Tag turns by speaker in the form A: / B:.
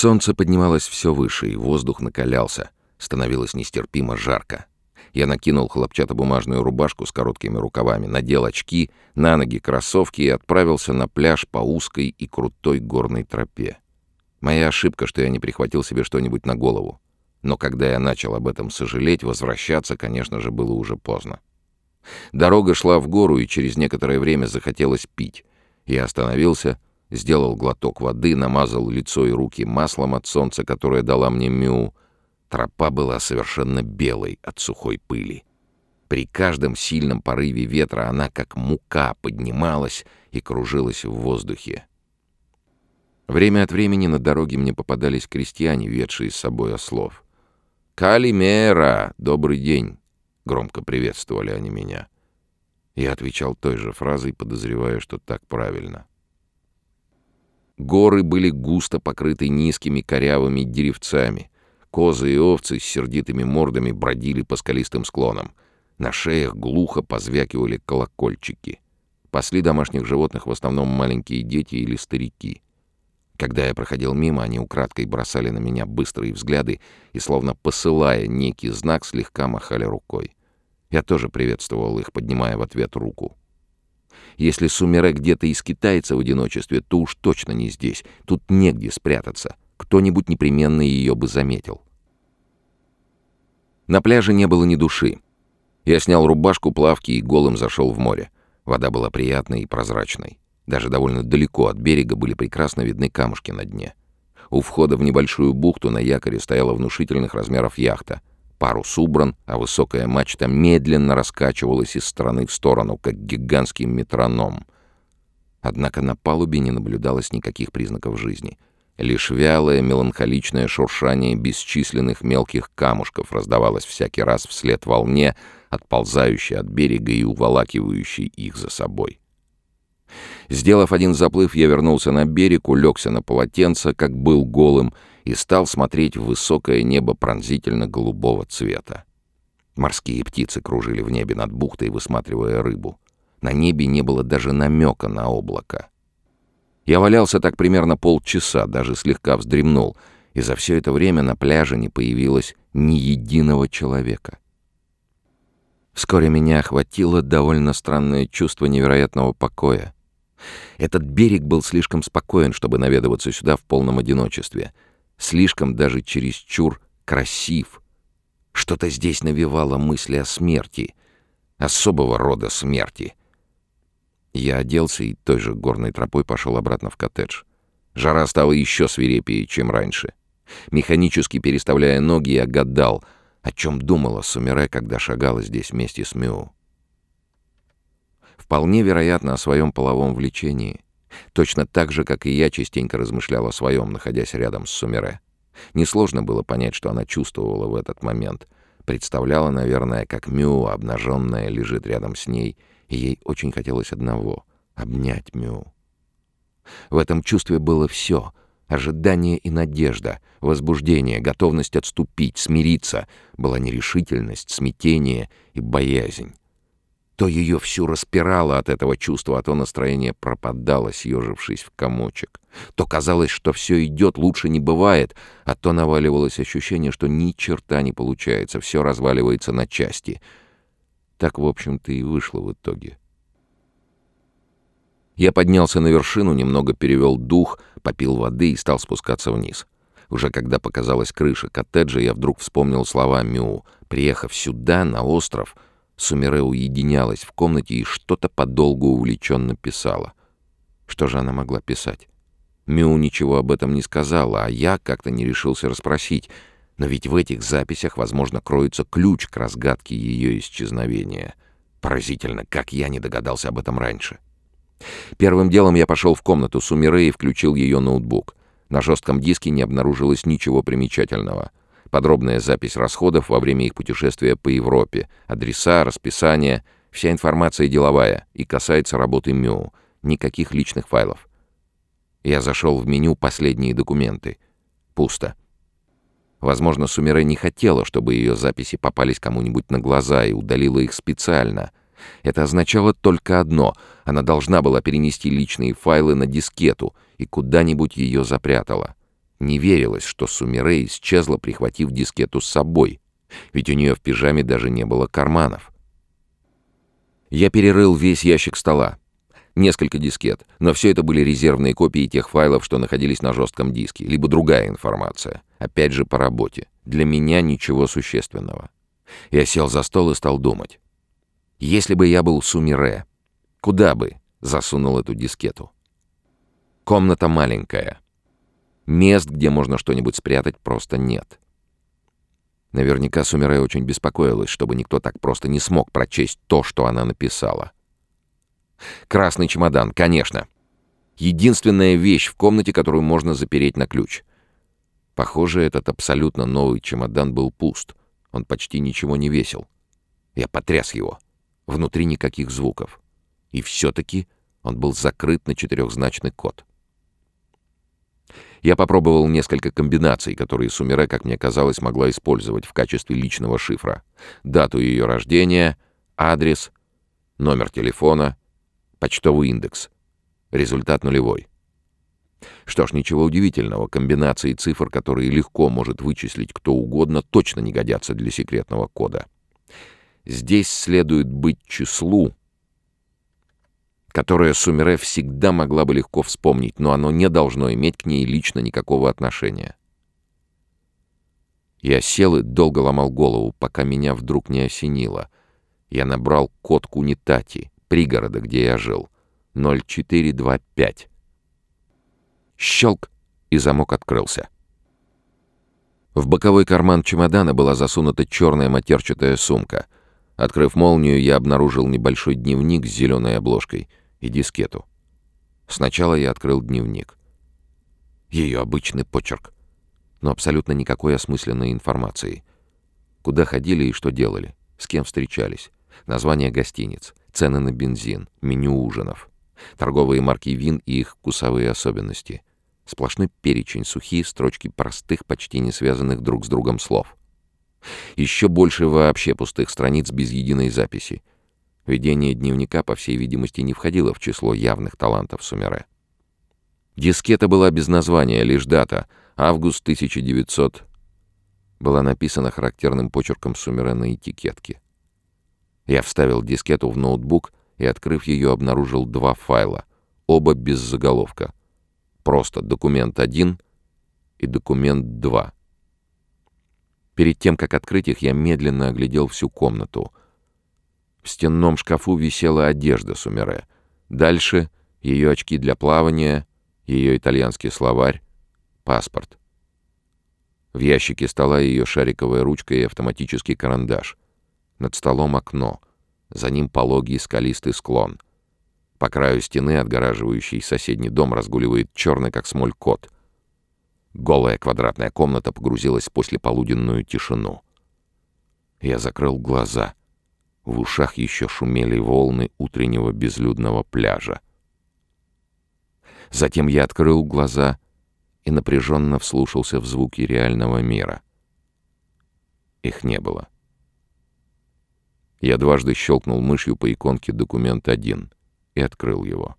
A: Солнце поднималось все выше, и воздух накалялся. Становилось нестерпимо жарко. Я накинул хлопчатобумажную рубашку с короткими рукавами, надел очки, на ноги кроссовки и отправился на пляж по узкой и крутой горной тропе. Моя ошибка, что я не прихватил себе что-нибудь на голову. Но когда я начал об этом сожалеть, возвращаться, конечно же, было уже поздно. Дорога шла в гору, и через некоторое время захотелось пить. Я остановился, сделал глоток воды, намазал лицо и руки маслом от солнца, которое дала мне Мю. Тропа была совершенно белой от сухой пыли. При каждом сильном порыве ветра она, как мука, поднималась и кружилась в воздухе. Время от времени на дороге мне попадались крестьяне, ведшие с собой ослов. «Калимера! Добрый день!» — громко приветствовали они меня. Я отвечал той же фразой, подозревая, что так правильно. Горы были густо покрыты низкими корявыми деревцами. Козы и овцы с сердитыми мордами бродили по скалистым склонам. На шеях глухо позвякивали колокольчики. Пасли домашних животных в основном маленькие дети или старики. Когда я проходил мимо, они украдкой бросали на меня быстрые взгляды и, словно посылая некий знак, слегка махали рукой. Я тоже приветствовал их, поднимая в ответ руку. Если Сумере где-то и скитается в одиночестве, то уж точно не здесь. Тут негде спрятаться. Кто-нибудь непременно ее бы заметил. На пляже не было ни души. Я снял рубашку, плавки и голым зашел в море. Вода была приятной и прозрачной. Даже довольно далеко от берега были прекрасно видны камушки на дне. У входа в небольшую бухту на якоре стояла внушительных размеров яхта — Парус убран, а высокая мачта медленно раскачивалась из стороны в сторону, как гигантский метроном. Однако на палубе не наблюдалось никаких признаков жизни. Лишь вялое меланхоличное шуршание бесчисленных мелких камушков раздавалось всякий раз вслед волне, отползающей от берега и уволакивающей их за собой. Сделав один заплыв, я вернулся на берег, улегся на полотенце, как был голым, и стал смотреть в высокое небо пронзительно-голубого цвета. Морские птицы кружили в небе над бухтой, высматривая рыбу. На небе не было даже намека на облако. Я валялся так примерно полчаса, даже слегка вздремнул, и за все это время на пляже не появилось ни единого человека. Вскоре меня охватило довольно странное чувство невероятного покоя. Этот берег был слишком спокоен, чтобы наведываться сюда в полном одиночестве — слишком даже чересчур красив. Что-то здесь навевало мысли о смерти, особого рода смерти. Я оделся и той же горной тропой пошел обратно в коттедж. Жара стала еще свирепее, чем раньше. Механически переставляя ноги, я гадал, о чем думала Сумире, когда шагала здесь вместе с Мю. Вполне вероятно о своем половом влечении — Точно так же, как и я частенько размышлял о своем, находясь рядом с Сумере. Несложно было понять, что она чувствовала в этот момент. Представляла, наверное, как Мю, обнаженная, лежит рядом с ней, и ей очень хотелось одного — обнять Мю. В этом чувстве было все — ожидание и надежда, возбуждение, готовность отступить, смириться, была нерешительность, смятение и боязнь. То ее всю распирало от этого чувства, а то настроение пропадало, съежившись в комочек. То казалось, что все идет, лучше не бывает, а то наваливалось ощущение, что ни черта не получается, все разваливается на части. Так, в общем-то, и вышло в итоге. Я поднялся на вершину, немного перевел дух, попил воды и стал спускаться вниз. Уже когда показалась крыша коттеджа, я вдруг вспомнил слова Мю. Приехав сюда, на остров — Сумире уединялась в комнате и что-то подолгу увлеченно писала. Что же она могла писать? Мю ничего об этом не сказала, а я как-то не решился расспросить. Но ведь в этих записях, возможно, кроется ключ к разгадке ее исчезновения. Поразительно, как я не догадался об этом раньше. Первым делом я пошел в комнату Сумире и включил ее ноутбук. На жестком диске не обнаружилось ничего примечательного — Подробная запись расходов во время их путешествия по Европе, адреса, расписание, вся информация деловая и касается работы МЮ, никаких личных файлов. Я зашел в меню «Последние документы». Пусто. Возможно, Сумире не хотела, чтобы ее записи попались кому-нибудь на глаза и удалила их специально. Это означало только одно — она должна была перенести личные файлы на дискету и куда-нибудь ее запрятала. Не верилось, что Сумире исчезла, прихватив дискету с собой, ведь у нее в пижаме даже не было карманов. Я перерыл весь ящик стола. Несколько дискет, но все это были резервные копии тех файлов, что находились на жестком диске, либо другая информация. Опять же, по работе. Для меня ничего существенного. Я сел за стол и стал думать. Если бы я был Сумире, куда бы засунул эту дискету? Комната маленькая. Мест, где можно что-нибудь спрятать, просто нет. Наверняка Сумире очень беспокоилась, чтобы никто так просто не смог прочесть то, что она написала. Красный чемодан, конечно. Единственная вещь в комнате, которую можно запереть на ключ. Похоже, этот абсолютно новый чемодан был пуст. Он почти ничего не весил. Я потряс его. Внутри никаких звуков. И все-таки он был закрыт на четырехзначный код. Я попробовал несколько комбинаций, которые Сумире, как мне казалось, могла использовать в качестве личного шифра. Дату ее рождения, адрес, номер телефона, почтовый индекс. Результат нулевой. Что ж, ничего удивительного, комбинации цифр, которые легко может вычислить кто угодно, точно не годятся для секретного кода. Здесь следует быть числу, которое Сумере всегда могла бы легко вспомнить, но оно не должно иметь к ней лично никакого отношения. Я сел и долго ломал голову, пока меня вдруг не осенило. Я набрал код Кунитати, пригорода, где я жил. 0425. Щелк, и замок открылся. В боковой карман чемодана была засунута черная матерчатая сумка. Открыв молнию, я обнаружил небольшой дневник с зеленой обложкой — и дискету. Сначала я открыл дневник. Ее обычный почерк, но абсолютно никакой осмысленной информации. Куда ходили и что делали, с кем встречались, названия гостиниц, цены на бензин, меню ужинов, торговые марки вин и их вкусовые особенности. Сплошной перечень, сухие строчки простых, почти не связанных друг с другом слов. Еще больше вообще пустых страниц без единой записи — Ведение дневника, по всей видимости, не входило в число явных талантов Сумере. Дискета была без названия, лишь дата — август 1900 была написана характерным почерком Сумере на этикетке. Я вставил дискету в ноутбук и, открыв ее, обнаружил два файла, оба без заголовка. Просто документ 1 и документ 2. Перед тем, как открыть их, я медленно оглядел всю комнату — в стенном шкафу висела одежда Сумере. Дальше ее очки для плавания, ее итальянский словарь, паспорт. В ящике стола ее шариковая ручка и автоматический карандаш. Над столом окно. За ним пологий скалистый склон. По краю стены, отгораживающий соседний дом, разгуливает черный, как смоль, кот. Голая квадратная комната погрузилась в послеполуденную тишину. Я закрыл глаза — в ушах еще шумели волны утреннего безлюдного пляжа. Затем я открыл глаза и напряженно вслушался в звуки реального мира. Их не было. Я дважды щелкнул мышью по иконке «Документ 1» и открыл его.